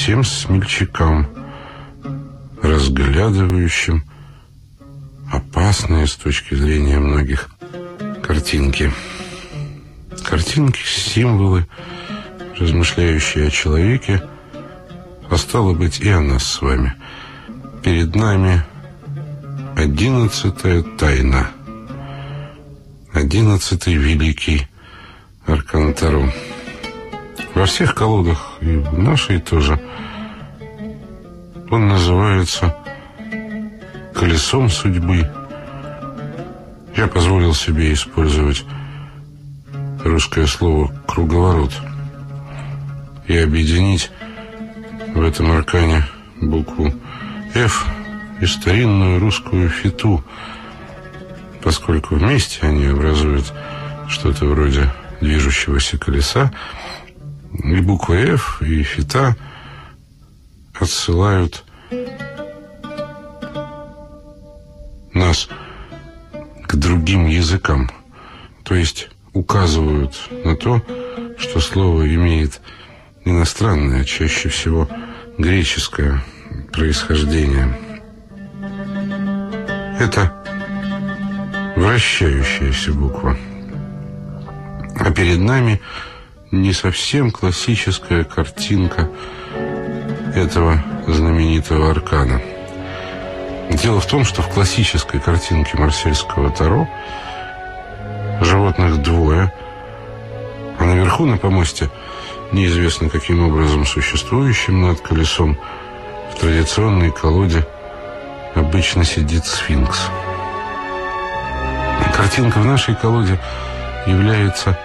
всем смельчакам, разглядывающим опасные с точки зрения многих картинки. Картинки, символы, размышляющие о человеке, а стало быть и о нас с вами. Перед нами одиннадцатая тайна, одиннадцатый великий аркан Таро. Во всех колодах, и в нашей тоже, он называется колесом судьбы. Я позволил себе использовать русское слово «круговорот» и объединить в этом аркане букву «Ф» и старинную русскую «фиту», поскольку вместе они образуют что-то вроде движущегося колеса, и буква «Ф» и «фита» отсылают нас к другим языкам, то есть указывают на то, что слово имеет иностранное, чаще всего греческое происхождение. Это вращающаяся буква. А перед нами не совсем классическая картинка этого знаменитого аркана. Дело в том, что в классической картинке марсельского Таро животных двое, а наверху на помосте, неизвестно каким образом существующим над колесом, в традиционной колоде обычно сидит сфинкс. Картинка в нашей колоде является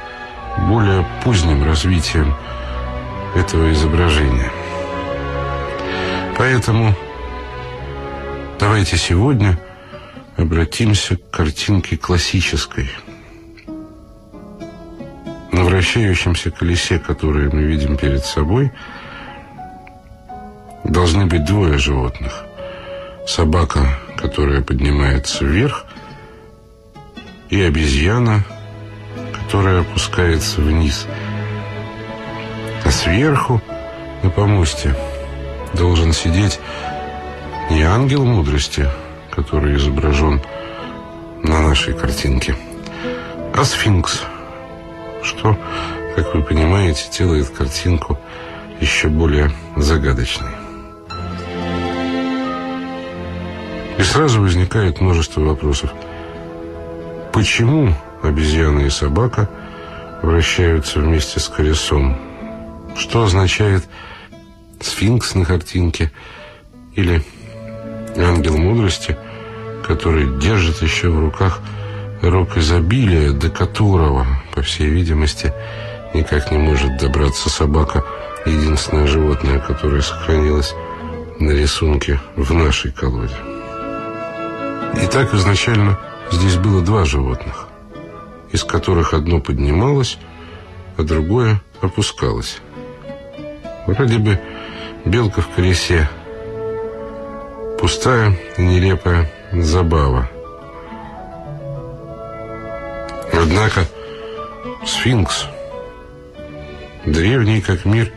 более поздним развитием этого изображения. Поэтому давайте сегодня обратимся к картинке классической. На вращающемся колесе, которое мы видим перед собой, должны быть двое животных. Собака, которая поднимается вверх, и обезьяна, которая опускается вниз. А сверху, на помосте, должен сидеть не ангел мудрости, который изображен на нашей картинке, а сфинкс, что, как вы понимаете, делает картинку еще более загадочной. И сразу возникает множество вопросов. Почему обезьяна и собака вращаются вместе с колесом? Что означает сфинкс на картинке или ангел мудрости, который держит еще в руках рог изобилия, до которого, по всей видимости, никак не может добраться собака, единственное животное, которое сохранилось на рисунке в нашей колоде. Итак, изначально здесь было два животных, из которых одно поднималось, а другое опускалось. Вроде бы белка в колесе. Пустая и нелепая забава. Однако сфинкс, древний как мир,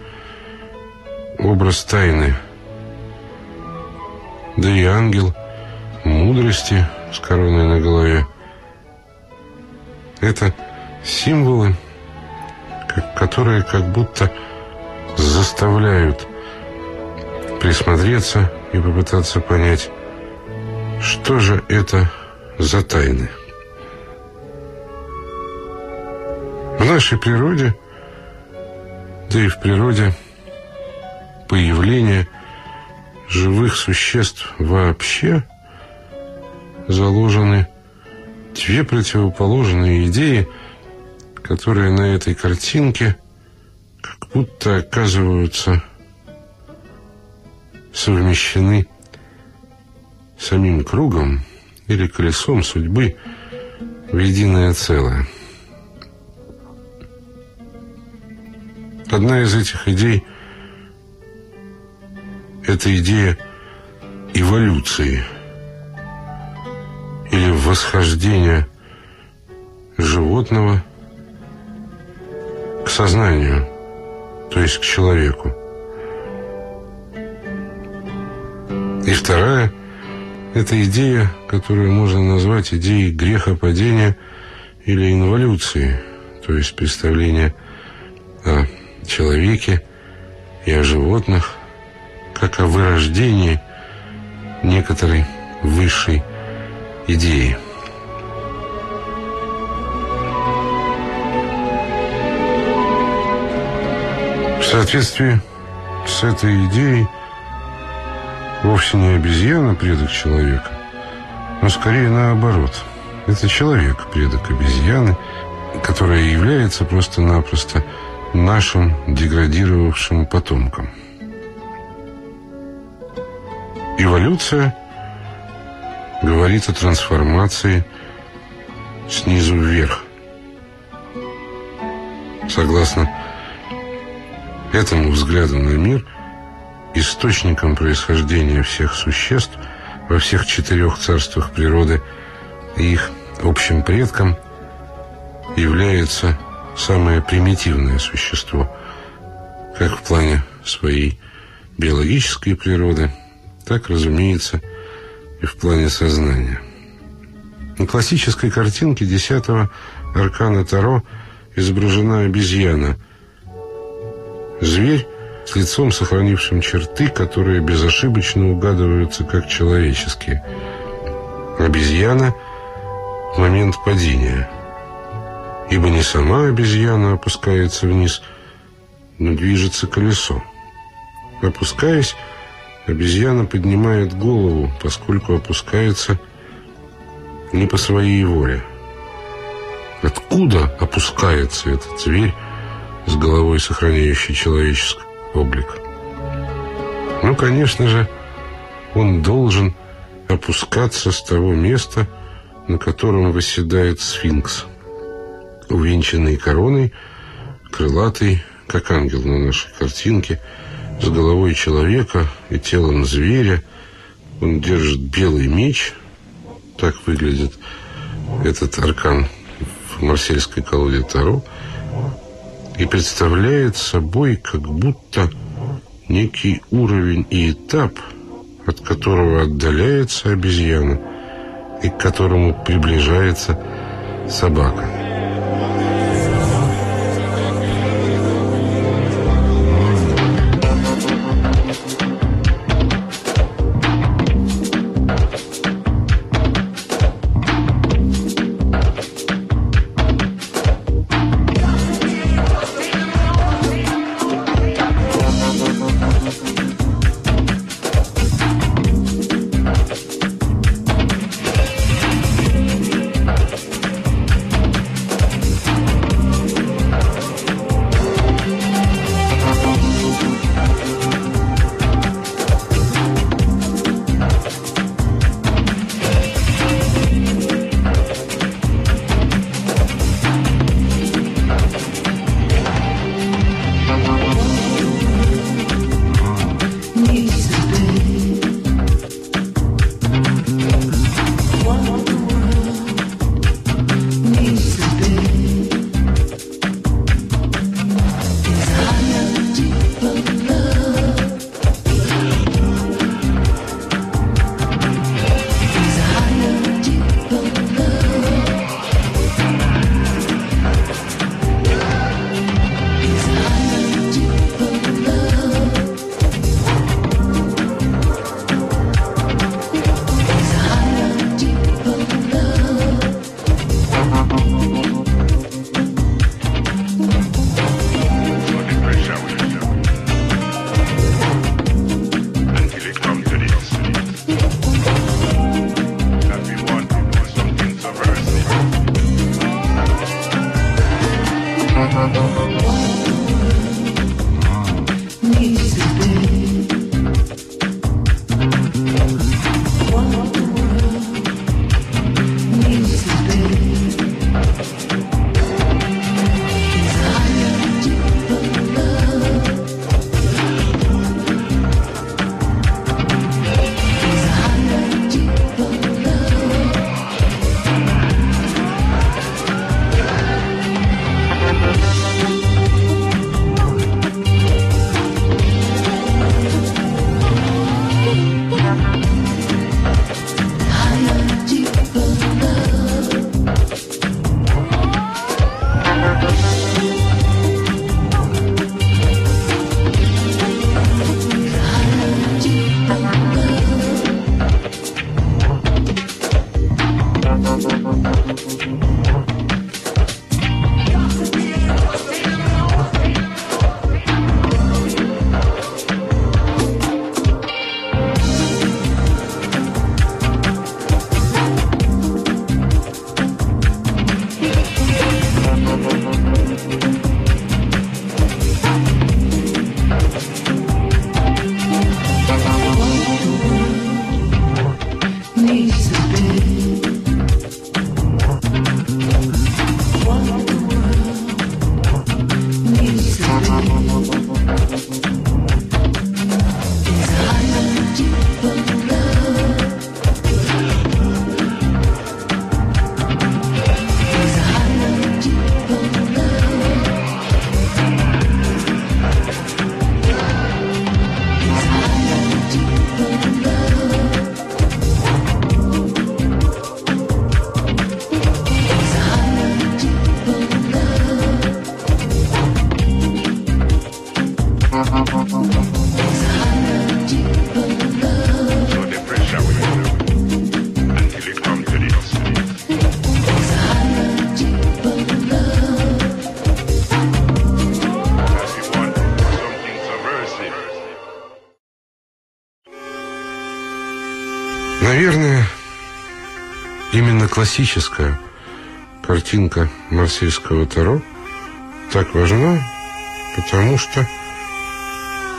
образ тайны, да и ангел мудрости с короной на голове. Это символы, которые как будто заставляют присмотреться и попытаться понять, что же это за тайны. В нашей природе, да и в природе, появление живых существ вообще заложены две противоположные идеи, которые на этой картинке как будто оказываются совмещены самим кругом или колесом судьбы в единое целое. Одна из этих идей – это идея эволюции или восхождения животного к сознанию, то есть к человеку. вторая – это идея, которую можно назвать идеей грехопадения или инволюции, то есть представление о человеке и о животных, как о вырождении некоторой высшей идеи. В соответствии с этой идеей вовсе не обезьяна предок человека, но скорее наоборот. Это человек предок обезьяны, которая является просто-напросто нашим деградировавшим потомком. Эволюция говорит о трансформации снизу вверх. Согласно этому взгляду на мир, источником происхождения всех существ во всех четырех царствах природы и их общим предком является самое примитивное существо, как в плане своей биологической природы, так, разумеется, и в плане сознания. На классической картинке десятого аркана Таро изображена обезьяна. Зверь с лицом, сохранившим черты, которые безошибочно угадываются как человеческие. Обезьяна в момент падения – ибо не сама обезьяна опускается вниз, но движется колесо. Опускаясь, обезьяна поднимает голову, поскольку опускается не по своей воле. Откуда опускается этот зверь с головой, сохраняющий человеческий облик? Ну, конечно же, он должен опускаться с того места, на котором восседает сфинкс увенчанный короной, крылатый, как ангел на нашей картинке, с головой человека и телом зверя. Он держит белый меч. Так выглядит этот аркан в марсельской колоде Таро. И представляет собой как будто некий уровень и этап, от которого отдаляется обезьяна и к которому приближается собака. Классическая картинка марсельского Таро так важна, потому что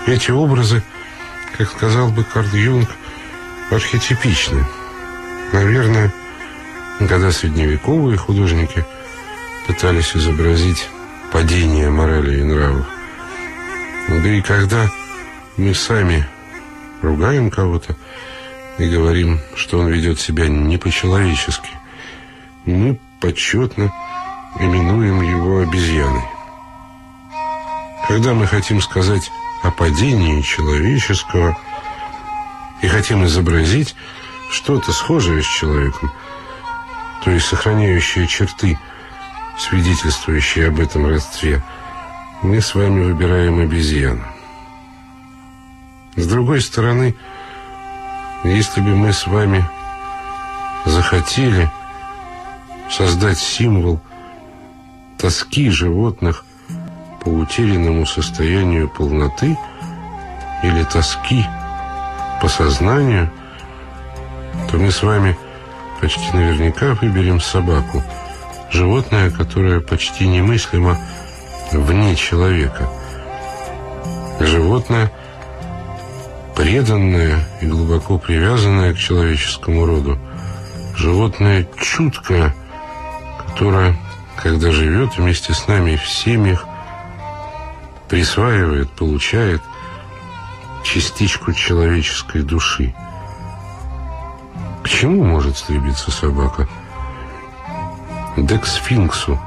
эти образы, как сказал бы Карл Юнг, архетипичны. Наверное, когда средневековые художники пытались изобразить падение морали и нравов, да и когда мы сами ругаем кого-то и говорим, что он ведет себя не по-человечески, мы почетно именуем его обезьяной. Когда мы хотим сказать о падении человеческого и хотим изобразить что-то схожее с человеком, то есть сохраняющее черты, свидетельствующие об этом родстве, мы с вами выбираем обезьяну. С другой стороны, если бы мы с вами захотели создать символ тоски животных по утерянному состоянию полноты или тоски по сознанию, то мы с вами почти наверняка выберем собаку, животное, которое почти немыслимо вне человека. Животное, преданное и глубоко привязанное к человеческому роду. Животное чуткое, которая, когда живет вместе с нами в семьях, присваивает, получает частичку человеческой души. К чему может стремиться собака? Да к сфинксу,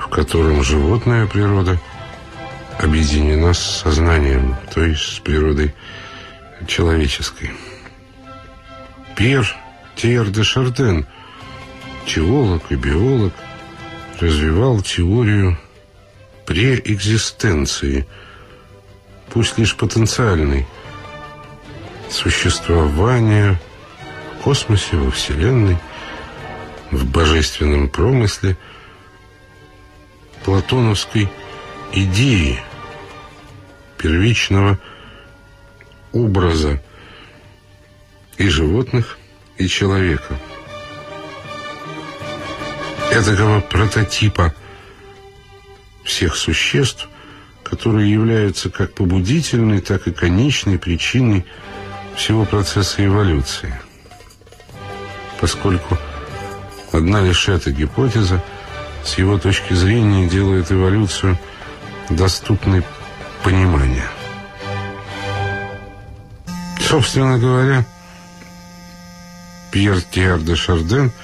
в котором животная природа объединена с сознанием, то есть с природой человеческой. Пьер Тиер де Шарден – теолог и биолог, развивал теорию преэкзистенции, пусть лишь потенциальной, существования в космосе, во Вселенной, в божественном промысле, платоновской идеи первичного образа и животных, и человека – этакого прототипа всех существ, которые являются как побудительной, так и конечной причиной всего процесса эволюции. Поскольку одна лишь эта гипотеза с его точки зрения делает эволюцию доступной пониманию. Собственно говоря, Пьер Тиар де Шарден –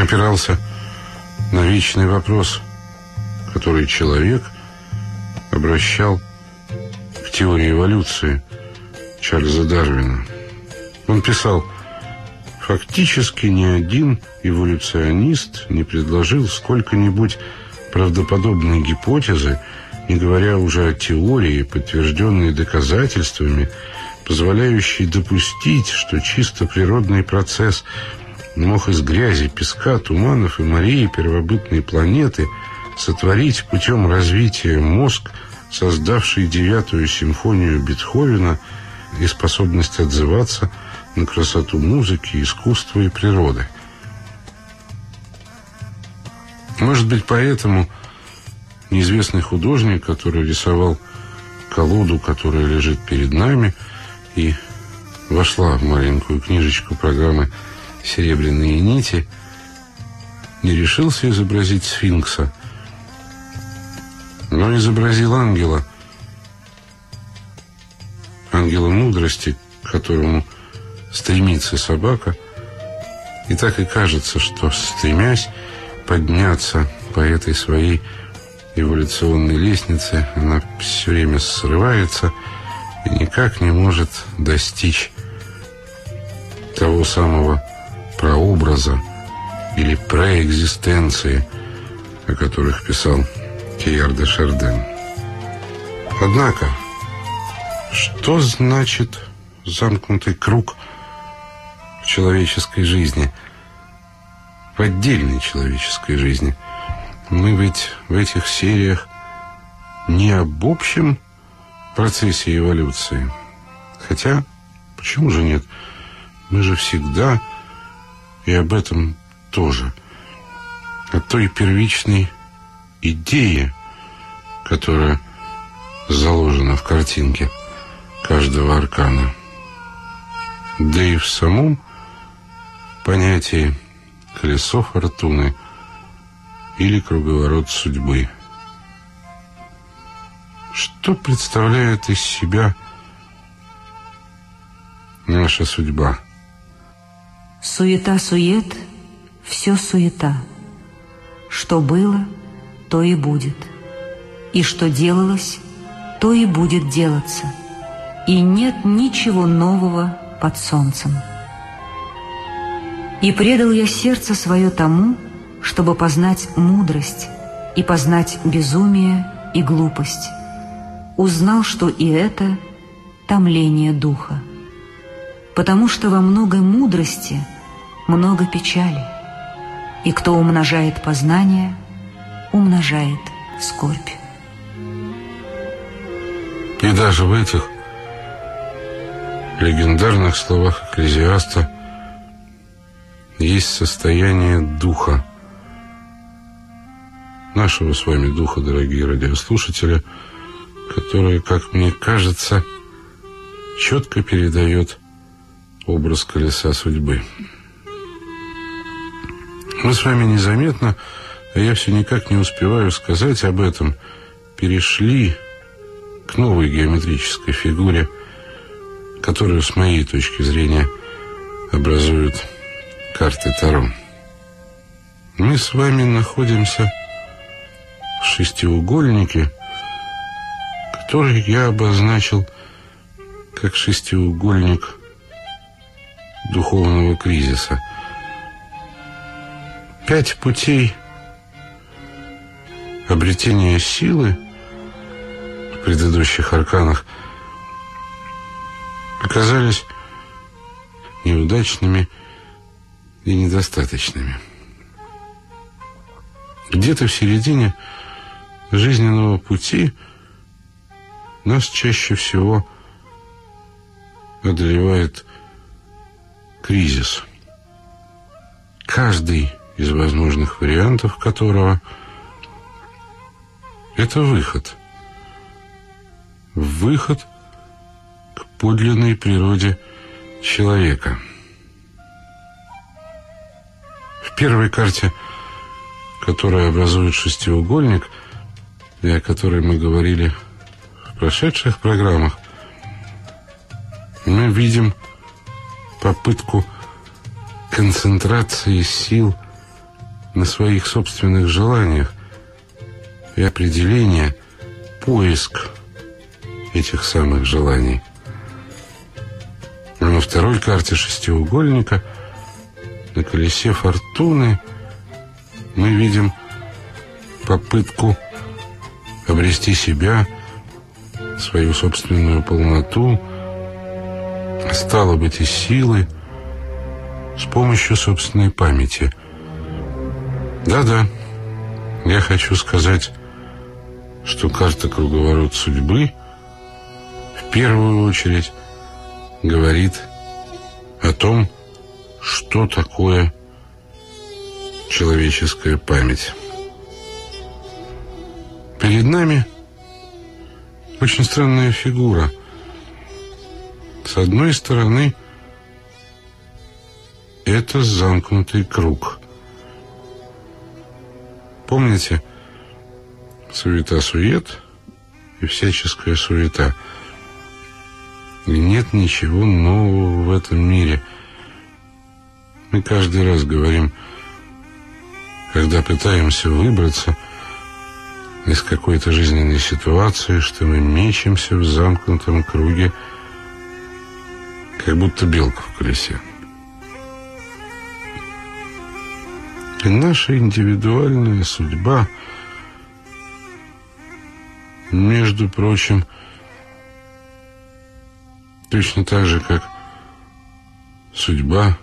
опирался на вечный вопрос, который человек обращал к теории эволюции, Чарльза Дарвина. Он писал, фактически ни один эволюционист не предложил сколько-нибудь правдоподобной гипотезы, не говоря уже о теории, подтвержденной доказательствами, позволяющей допустить, что чисто природный процесс мог из грязи, песка, туманов и морей первобытной планеты сотворить путем развития мозг, создавший девятую симфонию Бетховена и способность отзываться на красоту музыки, искусства и природы. Может быть, поэтому неизвестный художник, который рисовал колоду, которая лежит перед нами, и вошла в маленькую книжечку программы «Серебряные нити», не решился изобразить сфинкса, но изобразил ангела, ангела мудрости, к которому стремится собака, и так и кажется, что, стремясь подняться по этой своей эволюционной лестнице, она все время срывается и никак не может достичь того самого прообраза или проэкзистенции, о которых писал Кияр де Шарден. Однако, что значит замкнутый круг в человеческой жизни, в отдельной человеческой жизни? Мы ведь в этих сериях не об общем процессе эволюции. Хотя, почему же нет? Мы же всегда и об этом тоже. О той первичной идее, которая заложена в картинке каждого аркана. Да и в самом понятии колесо фортуны или круговорот судьбы – что представляет из себя наша судьба? Суета-сует, все суета. Что было, то и будет. И что делалось, то и будет делаться. И нет ничего нового под солнцем. И предал я сердце свое тому, чтобы познать мудрость и познать безумие и глупость узнал, что и это томление духа. Потому что во многой мудрости много печали, и кто умножает познание, умножает скорбь. И даже в этих легендарных словах Экклезиаста есть состояние духа, нашего с вами духа, дорогие радиослушатели – которое, как мне кажется, четко передает образ колеса судьбы. Мы с вами незаметно, а я все никак не успеваю сказать об этом, перешли к новой геометрической фигуре, которую, с моей точки зрения, образуют карты Таро. Мы с вами находимся в шестиугольнике, который я обозначил как шестиугольник духовного кризиса. Пять путей обретения силы в предыдущих арканах оказались неудачными и недостаточными. Где-то в середине жизненного пути – нас чаще всего одолевает кризис. Каждый из возможных вариантов которого это выход. Выход к подлинной природе человека. В первой карте, которая образует шестиугольник, и о которой мы говорили прошедших программах мы видим попытку концентрации сил на своих собственных желаниях и определения, поиск этих самых желаний. На второй карте шестиугольника на колесе фортуны мы видим попытку обрести себя, свою собственную полноту, стало быть, и силы с помощью собственной памяти. Да-да, я хочу сказать, что карта «Круговорот судьбы» в первую очередь говорит о том, что такое человеческая память. Перед нами очень странная фигура. С одной стороны, это замкнутый круг. Помните, суета-сует и всяческая суета. И нет ничего нового в этом мире. Мы каждый раз говорим, когда пытаемся выбраться – из какой-то жизненной ситуации, что мы мечемся в замкнутом круге, как будто белка в колесе. И наша индивидуальная судьба, между прочим, точно так же, как судьба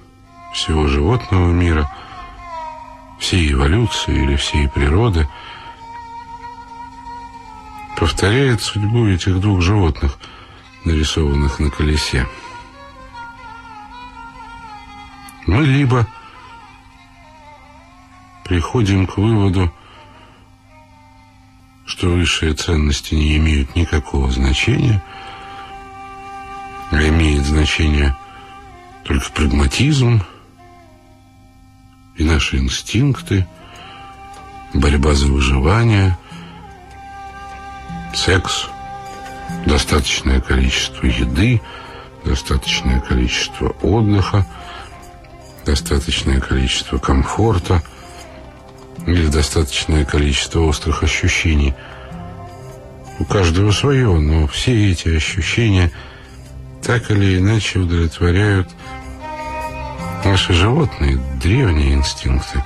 всего животного мира, всей эволюции или всей природы – повторяет судьбу этих двух животных, нарисованных на колесе. Мы либо приходим к выводу, что высшие ценности не имеют никакого значения, а имеет значение только прагматизм и наши инстинкты, борьба за выживание – секс, достаточное количество еды, достаточное количество отдыха, достаточное количество комфорта или достаточное количество острых ощущений. У каждого свое, но все эти ощущения так или иначе удовлетворяют наши животные, древние инстинкты.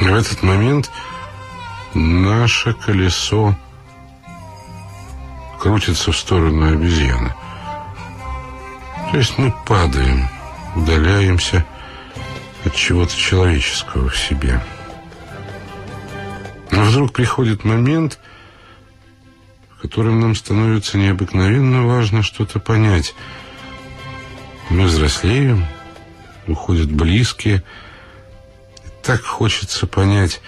в этот момент Наше колесо крутится в сторону обезьяны. То есть мы падаем, удаляемся от чего-то человеческого в себе. Но вдруг приходит момент, в котором нам становится необыкновенно важно что-то понять. Мы взрослеем, уходят близкие. И так хочется понять,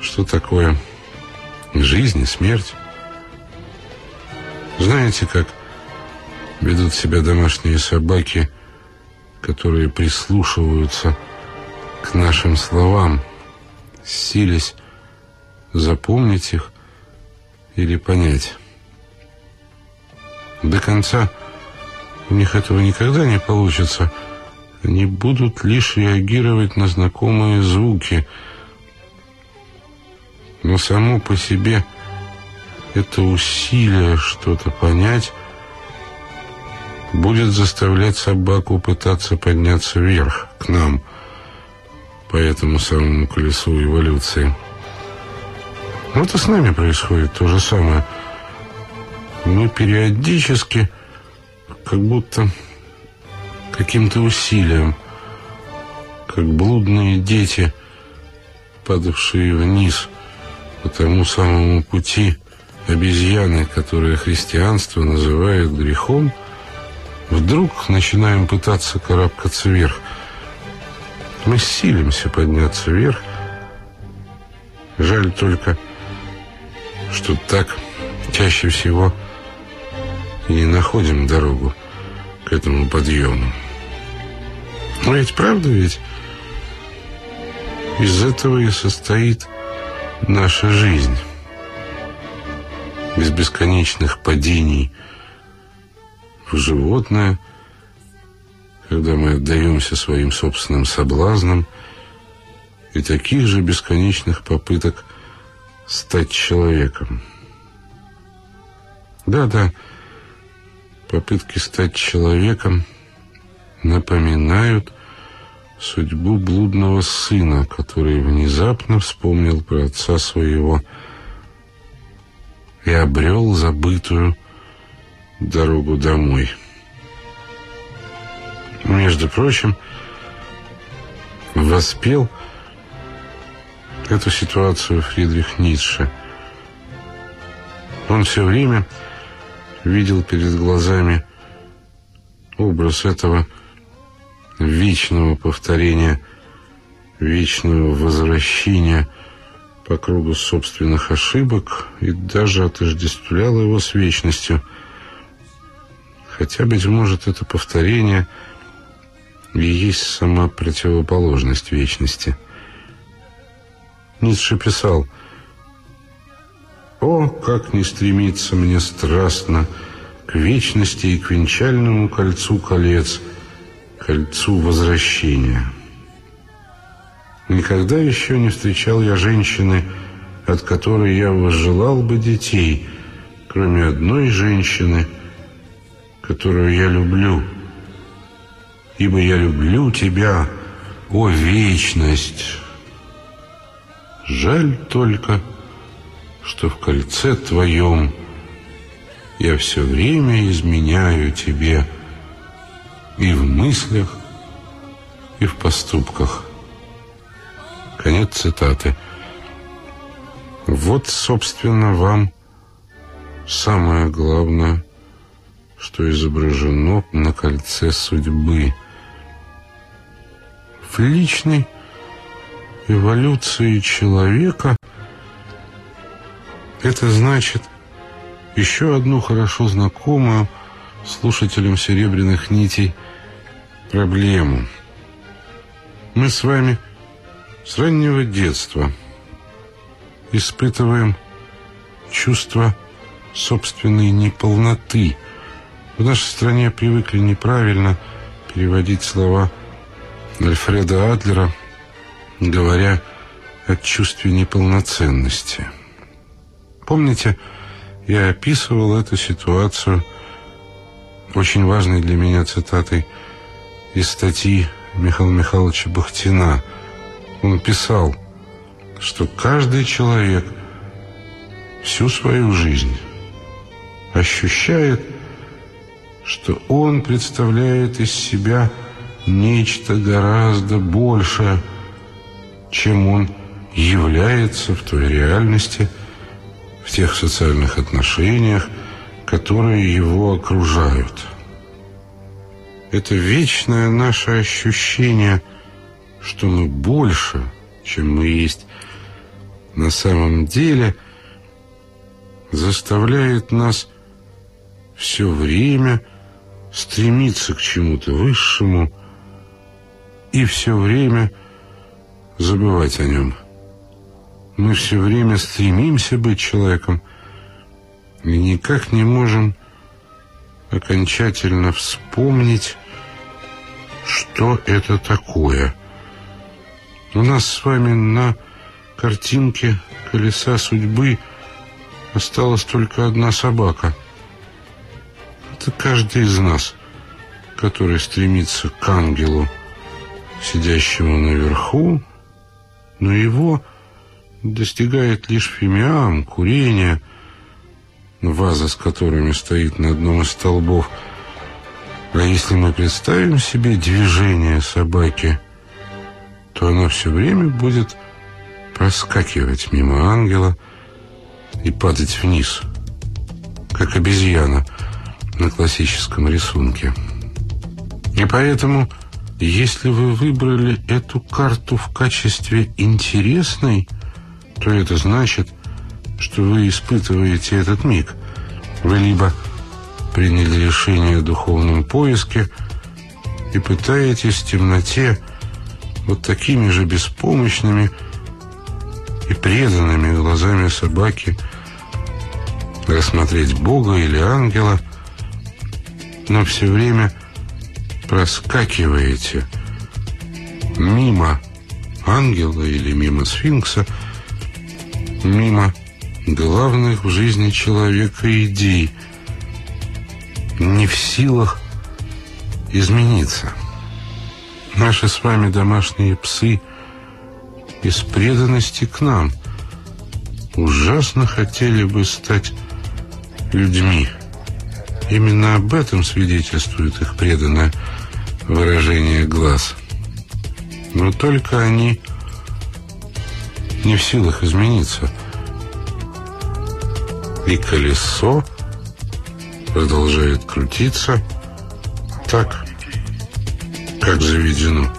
что такое жизнь и смерть. Знаете, как ведут себя домашние собаки, которые прислушиваются к нашим словам, сились запомнить их или понять. До конца у них этого никогда не получится. Они будут лишь реагировать на знакомые звуки – но само по себе это усилие что-то понять будет заставлять собаку пытаться подняться вверх, к нам, по этому самому колесу эволюции. Вот и с нами происходит то же самое. Мы периодически, как будто каким-то усилием, как блудные дети, падавшие вниз – по тому самому пути обезьяны, которое христианство называет грехом, вдруг начинаем пытаться карабкаться вверх. Мы силимся подняться вверх. Жаль только, что так чаще всего и не находим дорогу к этому подъему. Но ведь правда ведь из этого и состоит наша жизнь. Без бесконечных падений в животное, когда мы отдаемся своим собственным соблазнам, и таких же бесконечных попыток стать человеком. Да-да, попытки стать человеком напоминают судьбу блудного сына, который внезапно вспомнил про отца своего и обрел забытую дорогу домой. Между прочим, воспел эту ситуацию Фридрих Ницше. Он все время видел перед глазами образ этого вечного повторения, вечного возвращения по кругу собственных ошибок и даже отождествлял его с вечностью. Хотя, быть может, это повторение и есть сама противоположность вечности. Ницше писал «О, как не стремиться мне страстно к вечности и к венчальному кольцу колец!» кольцу возвращения. Никогда еще не встречал я женщины, от которой я возжелал бы детей, кроме одной женщины, которую я люблю. Ибо я люблю тебя, о вечность! Жаль только, что в кольце твоем я все время изменяю тебе, — и в мыслях, и в поступках. Конец цитаты. Вот, собственно, вам самое главное, что изображено на кольце судьбы. В личной эволюции человека это значит еще одну хорошо знакомую слушателям «Серебряных нитей» проблему. Мы с вами с раннего детства испытываем чувство собственной неполноты. В нашей стране привыкли неправильно переводить слова Альфреда Адлера, говоря о чувстве неполноценности. Помните, я описывал эту ситуацию очень важной для меня цитатой из статьи Михаила Михайловича Бахтина. Он писал, что каждый человек всю свою жизнь ощущает, что он представляет из себя нечто гораздо большее, чем он является в той реальности, в тех социальных отношениях, которые его окружают. Это вечное наше ощущение, что мы больше, чем мы есть на самом деле, заставляет нас все время стремиться к чему-то высшему и все время забывать о нем. Мы все время стремимся быть человеком и никак не можем окончательно вспомнить, что это такое. У нас с вами на картинке колеса судьбы осталась только одна собака. Это каждый из нас, который стремится к ангелу, сидящему наверху, но его достигает лишь фимиам, курение – ваза с которыми стоит на одном из столбов. А если мы представим себе движение собаки, то она все время будет проскакивать мимо ангела и падать вниз, как обезьяна на классическом рисунке. И поэтому, если вы выбрали эту карту в качестве интересной, то это значит – что вы испытываете этот миг. Вы либо приняли решение о духовном поиске и пытаетесь в темноте вот такими же беспомощными и преданными глазами собаки рассмотреть Бога или ангела, но все время проскакиваете мимо ангела или мимо сфинкса, мимо главных в жизни человека идей, не в силах измениться. Наши с вами домашние псы из преданности к нам ужасно хотели бы стать людьми. Именно об этом свидетельствует их преданное выражение глаз. Но только они не в силах измениться. И колесо продолжает крутиться так, как заведено.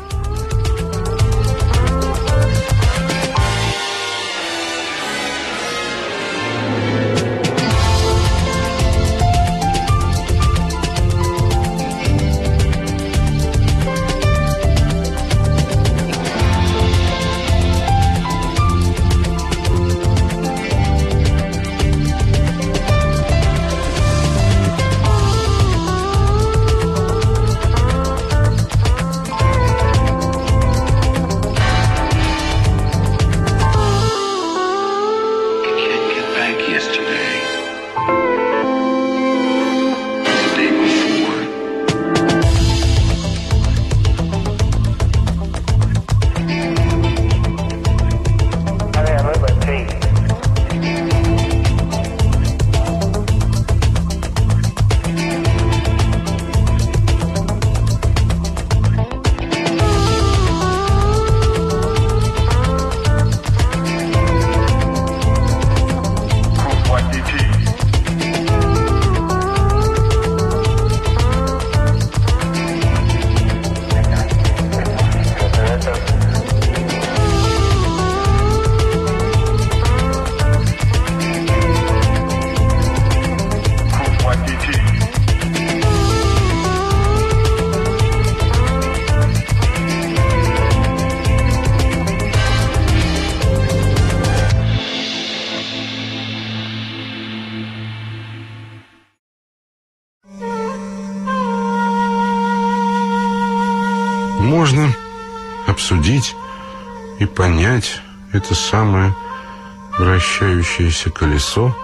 Колесо,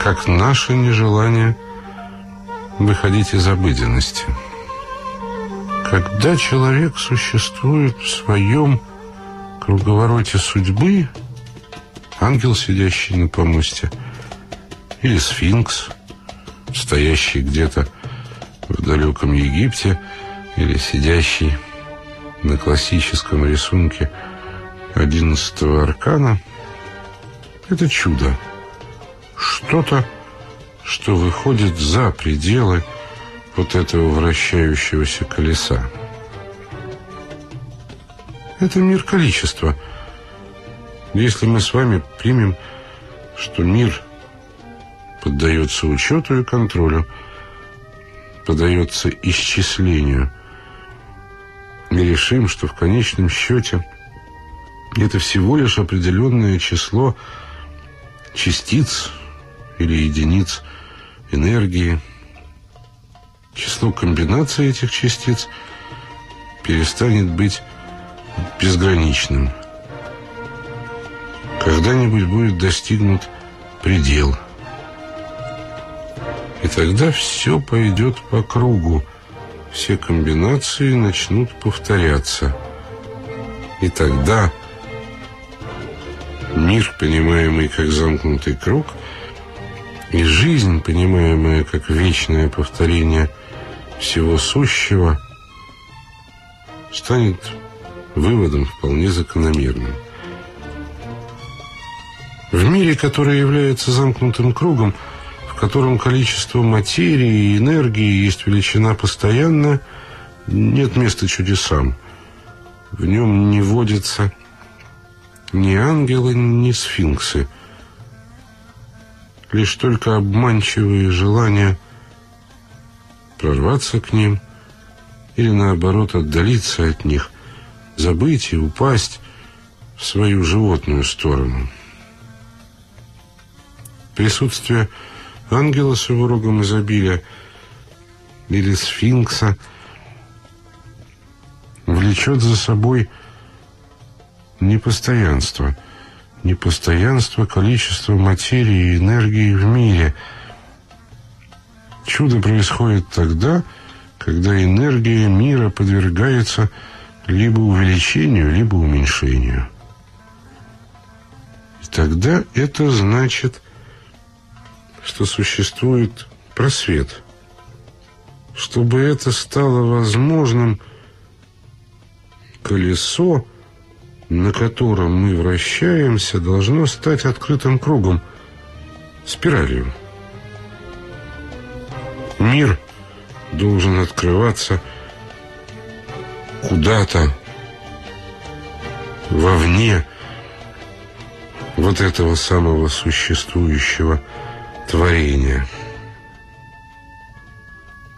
как наше нежелание выходить из обыденности. Когда человек существует в своем круговороте судьбы, ангел, сидящий на помосте, или сфинкс, стоящий где-то в далеком Египте, или сидящий на классическом рисунке одиннадцатого аркана, это чудо. Что-то, что выходит за пределы вот этого вращающегося колеса. Это мир количества. Если мы с вами примем, что мир поддается учету и контролю, поддается исчислению – мы решим, что в конечном счете это всего лишь определенное число частиц или единиц энергии, число комбинаций этих частиц перестанет быть безграничным. Когда-нибудь будет достигнут предел. И тогда все пойдет по кругу, все комбинации начнут повторяться. И тогда мир, понимаемый как замкнутый круг, и жизнь, понимаемая как вечное повторение всего сущего, станет выводом вполне закономерным. В мире, который является замкнутым кругом, в котором количество материи и энергии есть величина постоянная, нет места чудесам. В нем не водятся ни ангелы, ни сфинксы. Лишь только обманчивые желания прорваться к ним или, наоборот, отдалиться от них, забыть и упасть в свою животную сторону. Присутствие ангела с его рогом изобилия или сфинкса влечет за собой непостоянство, непостоянство количества материи и энергии в мире, Чудо происходит тогда, когда энергия мира подвергается либо увеличению, либо уменьшению. И тогда это значит, что существует просвет. Чтобы это стало возможным, колесо, на котором мы вращаемся, должно стать открытым кругом, спиралью. Мир должен открываться куда-то вовне вот этого самого существующего творения.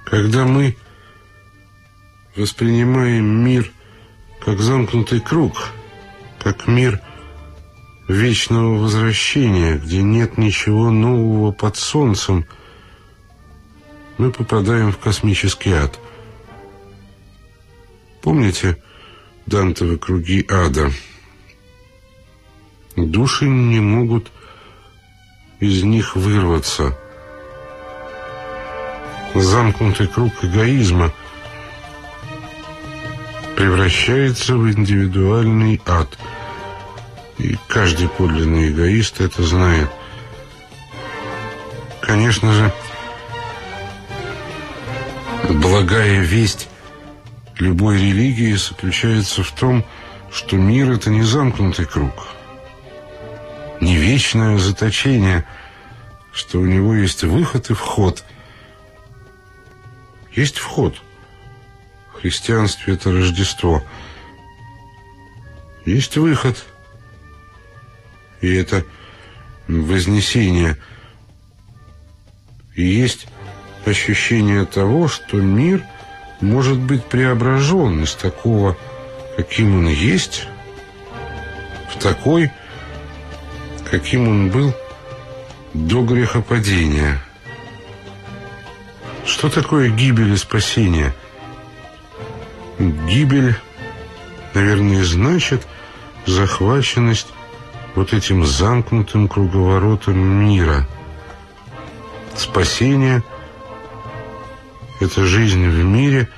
Когда мы воспринимаем мир как замкнутый круг, как мир вечного возвращения, где нет ничего нового под солнцем, мы попадаем в космический ад. Помните Дантовы круги ада? Души не могут из них вырваться. Замкнутый круг эгоизма превращается в индивидуальный ад. И каждый подлинный эгоист это знает. Конечно же, благая весть любой религии заключается в том, что мир — это не замкнутый круг, не вечное заточение, что у него есть выход и вход — есть вход. В христианстве это Рождество. Есть выход. И это вознесение. И есть ощущение того, что мир может быть преображен из такого, каким он есть, в такой, каким он был до грехопадения. Что такое гибель и спасение? Гибель, наверное, значит захваченность вот этим замкнутым круговоротом мира. Спасение – это жизнь в мире,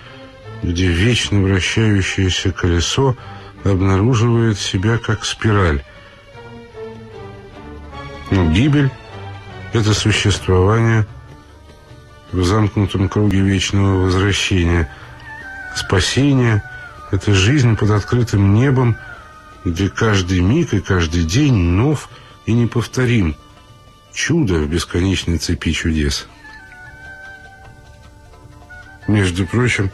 где вечно вращающееся колесо обнаруживает себя как спираль. Но гибель – это существование – в замкнутом круге вечного возвращения. Спасение — это жизнь под открытым небом, где каждый миг и каждый день нов и неповторим. Чудо в бесконечной цепи чудес. Между прочим,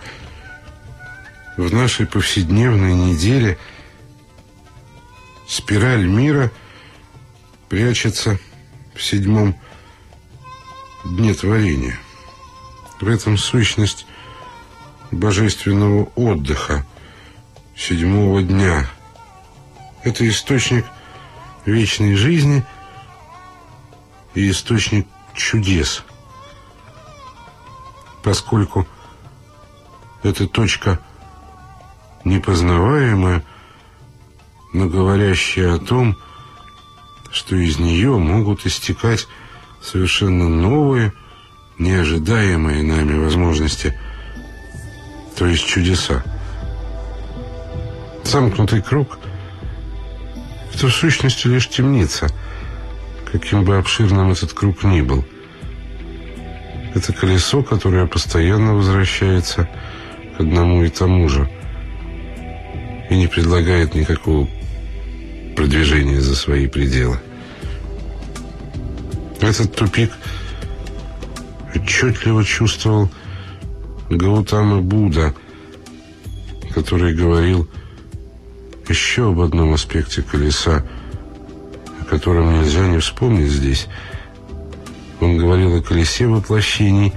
в нашей повседневной неделе спираль мира прячется в седьмом дне творения. В этом сущность божественного отдыха седьмого дня. Это источник вечной жизни и источник чудес. Поскольку эта точка непознаваемая, но говорящая о том, что из нее могут истекать совершенно новые, неожидаемые нами возможности, то есть чудеса. Замкнутый круг — это в сущности лишь темница, каким бы обширным этот круг ни был. Это колесо, которое постоянно возвращается к одному и тому же и не предлагает никакого продвижения за свои пределы. Этот тупик — отчетливо чувствовал Гаутама Будда, который говорил еще об одном аспекте колеса, о котором нельзя не вспомнить здесь. Он говорил о колесе воплощений,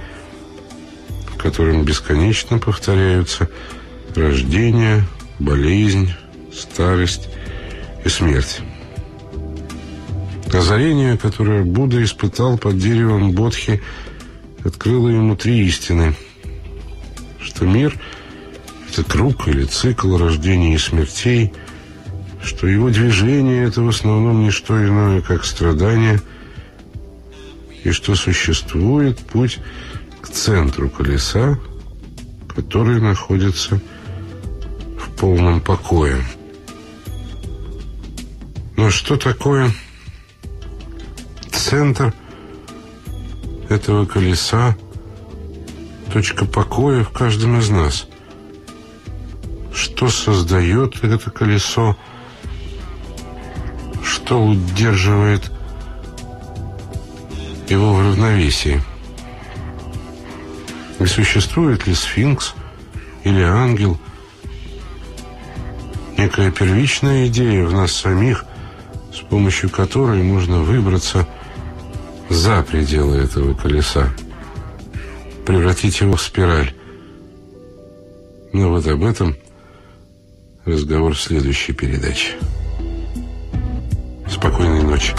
в котором бесконечно повторяются рождение, болезнь, старость и смерть. Озарение, которое Будда испытал под деревом Бодхи – открыла ему три истины. Что мир — это круг или цикл рождения и смертей, что его движение — это в основном не что иное, как страдание, и что существует путь к центру колеса, который находится в полном покое. Но что такое центр этого колеса, точка покоя в каждом из нас? Что создает это колесо? Что удерживает его в равновесии? И существует ли сфинкс или ангел? Некая первичная идея в нас самих – с помощью которой можно выбраться за пределы этого колеса, превратить его в спираль. Но вот об этом разговор в следующей передаче. Спокойной ночи.